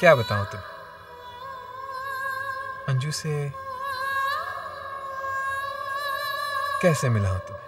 क्या बताऊँ तुम? अंजू से कैसे मिला हूँ तुम्हें